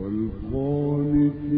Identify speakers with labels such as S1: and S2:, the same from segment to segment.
S1: والقانتين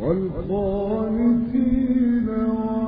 S1: والقانتين والقانتات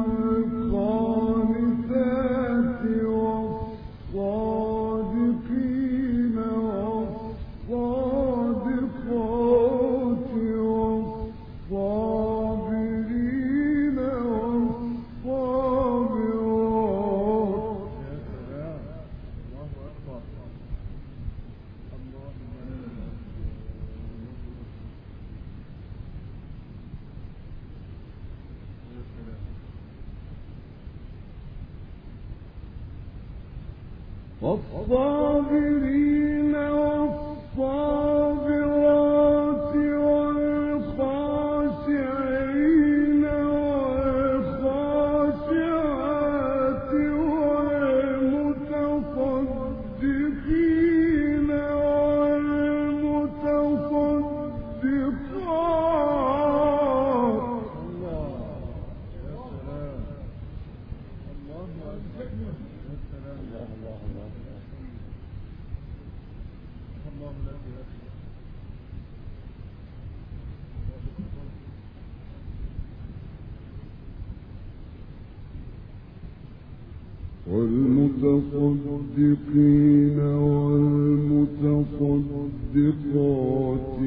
S1: والمتصدقات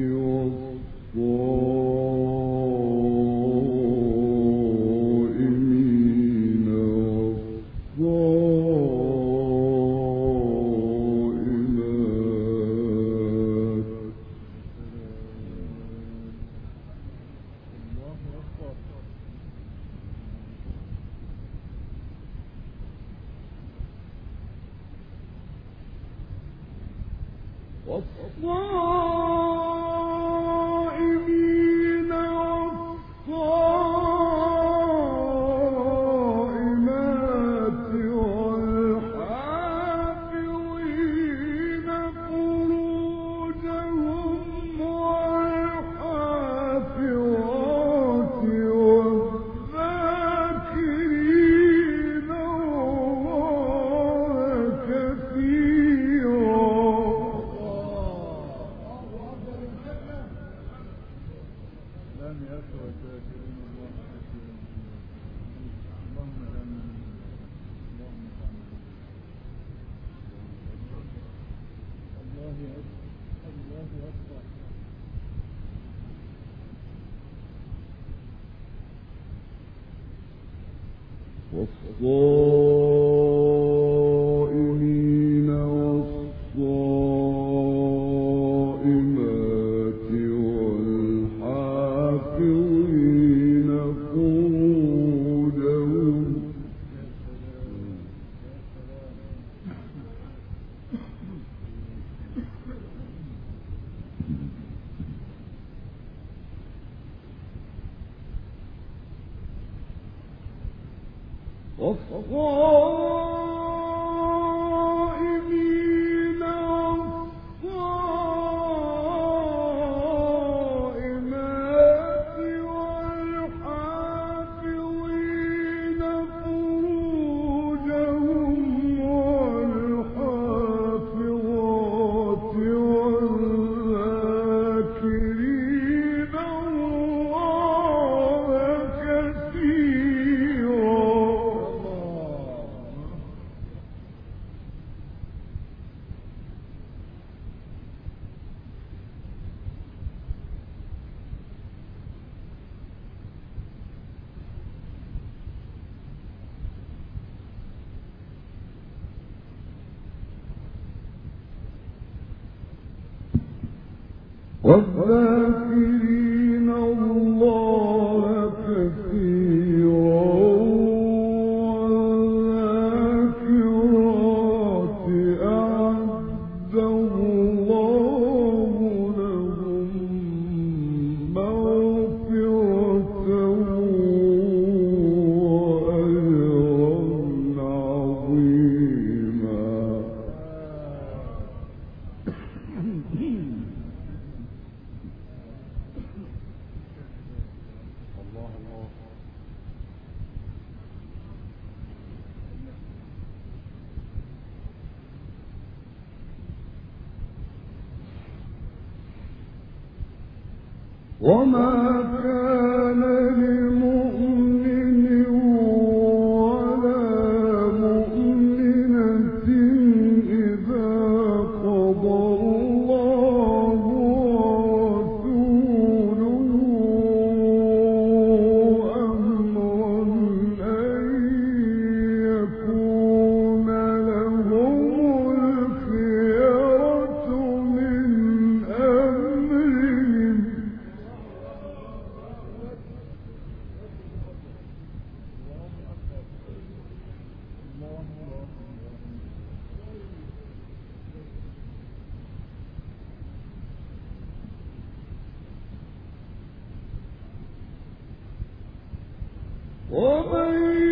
S2: وہ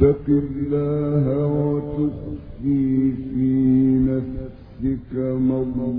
S2: تتق الله
S1: وتخفي في نفسك
S2: مضمون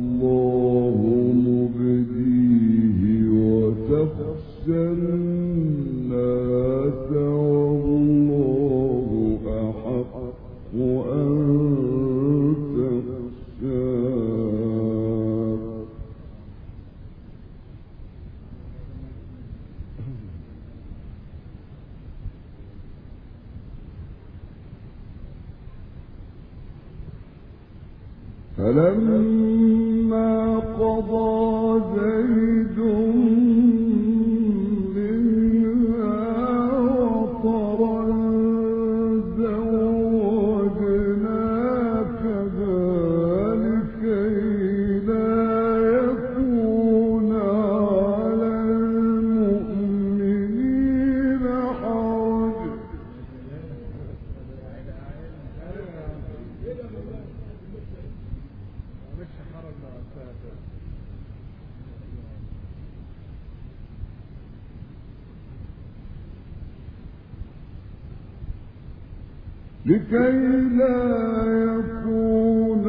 S1: لكي لا يكون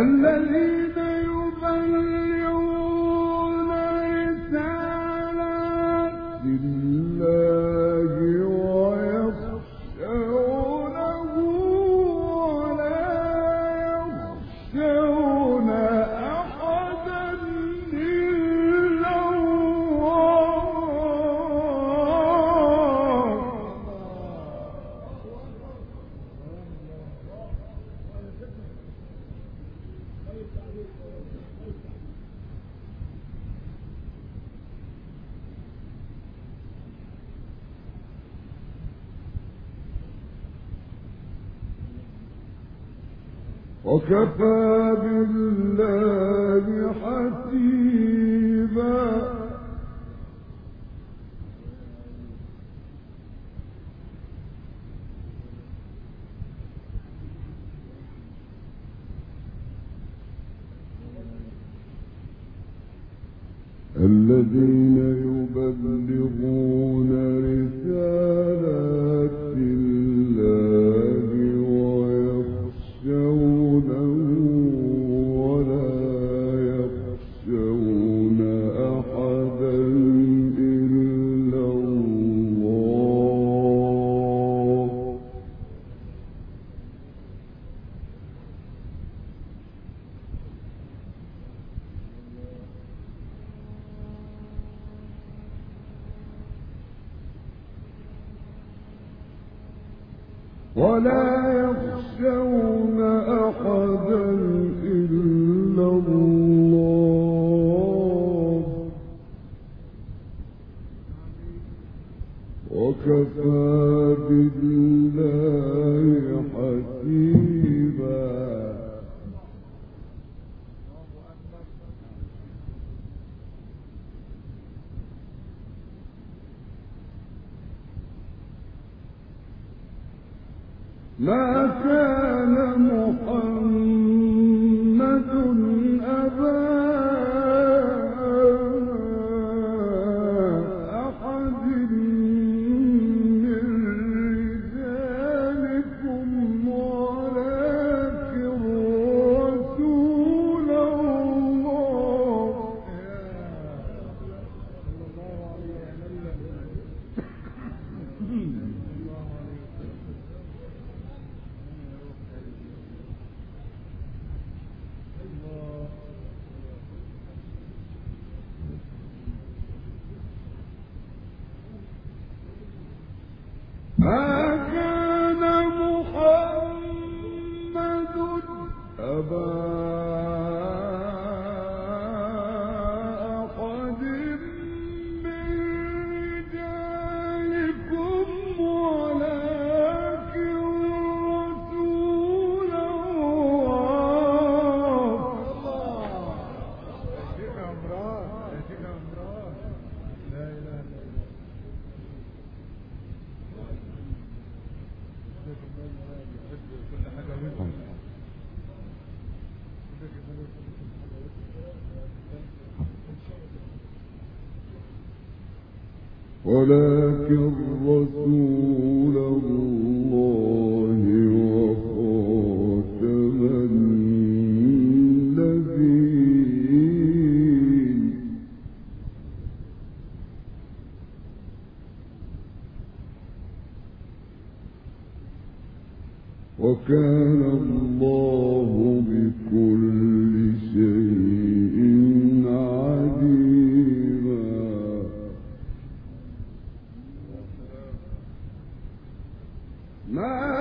S1: الذين يبلغون ما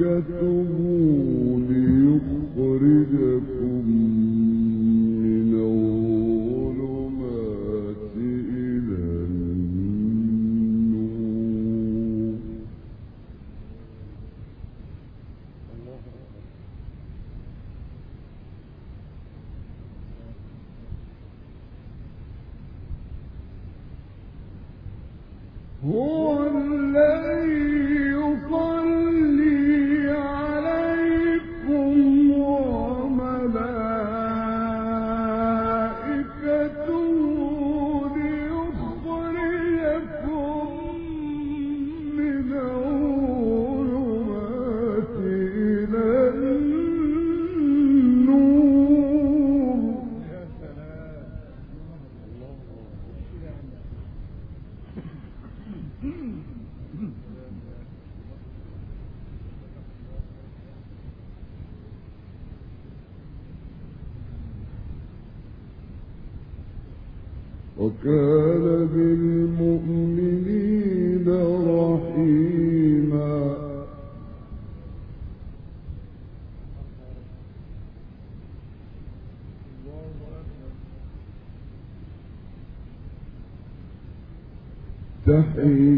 S1: وملائكته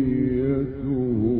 S1: تحيتهم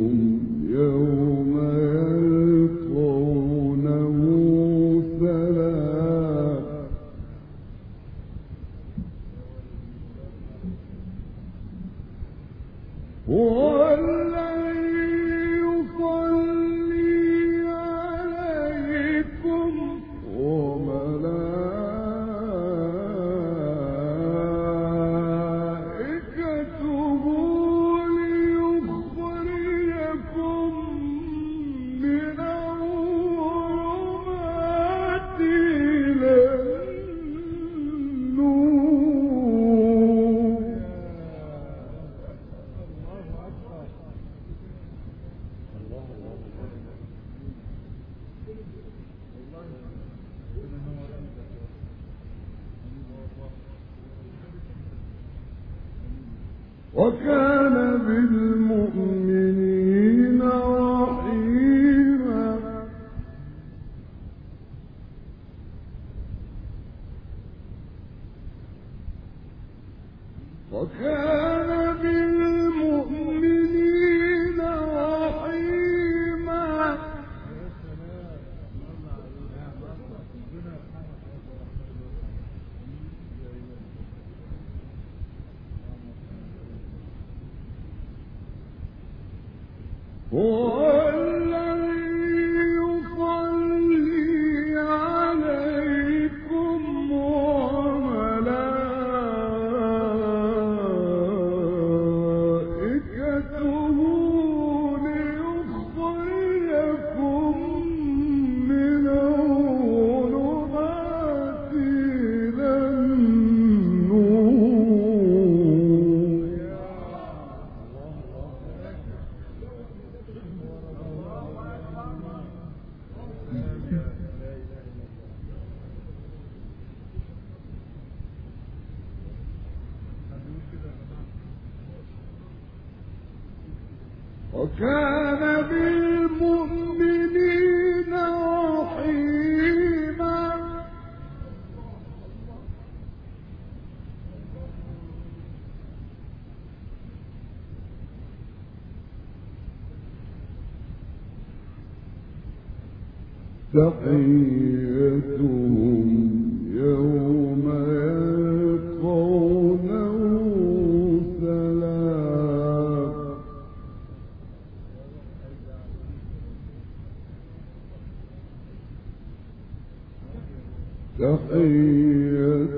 S1: تحيه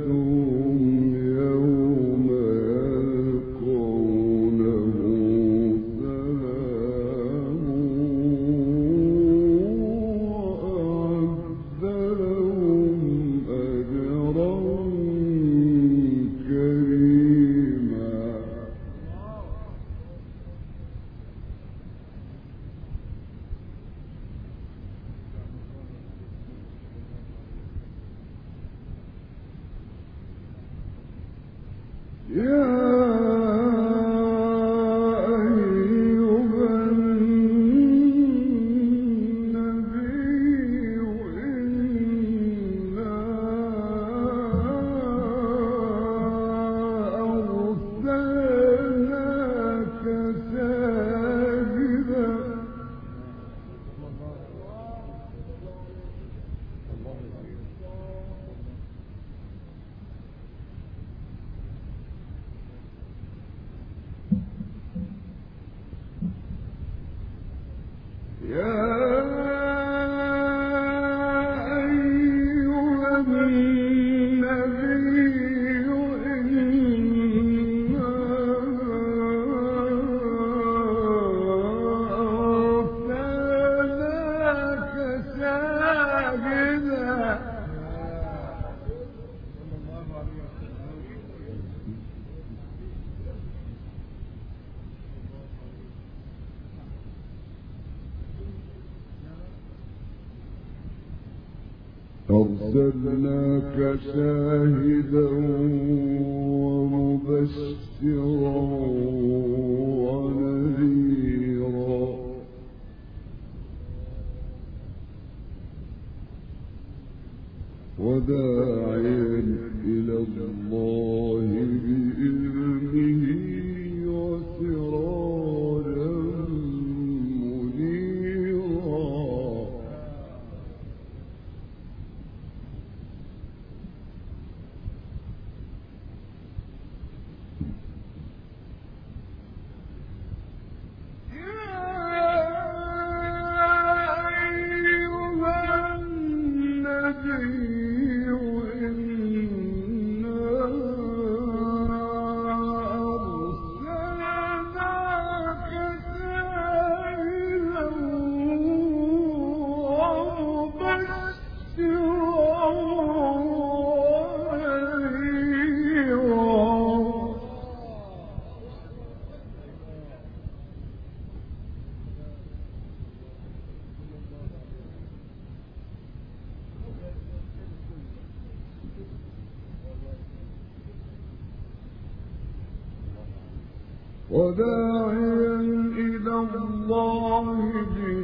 S1: أرسلناك شاهدا ومبشرا ونذيرا. وداعيا وداعيا إلى الله بإذنه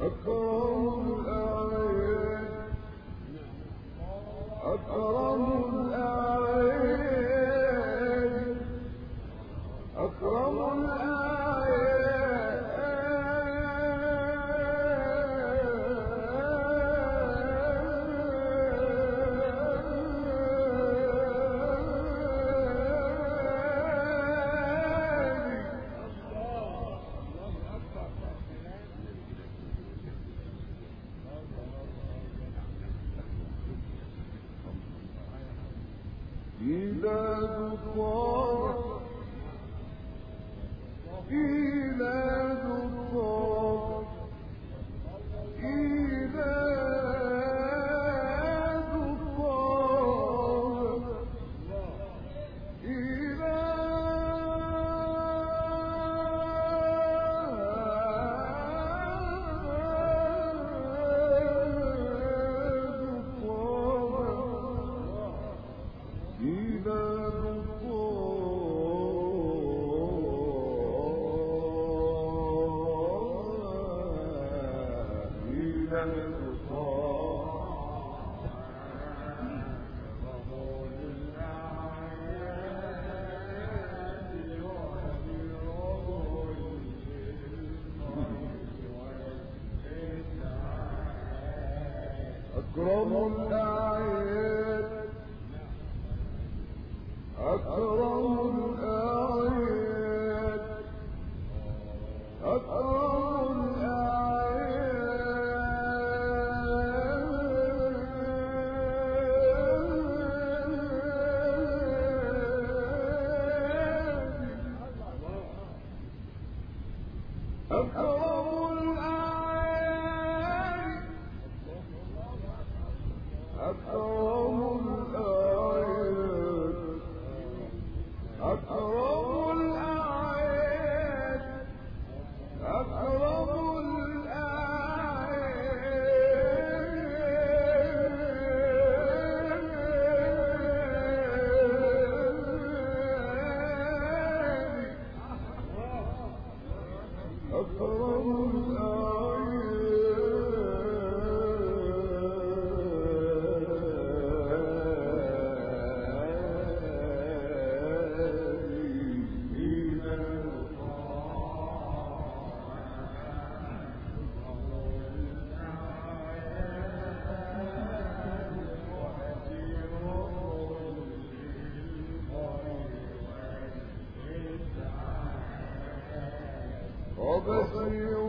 S1: أكرم سرور وبشر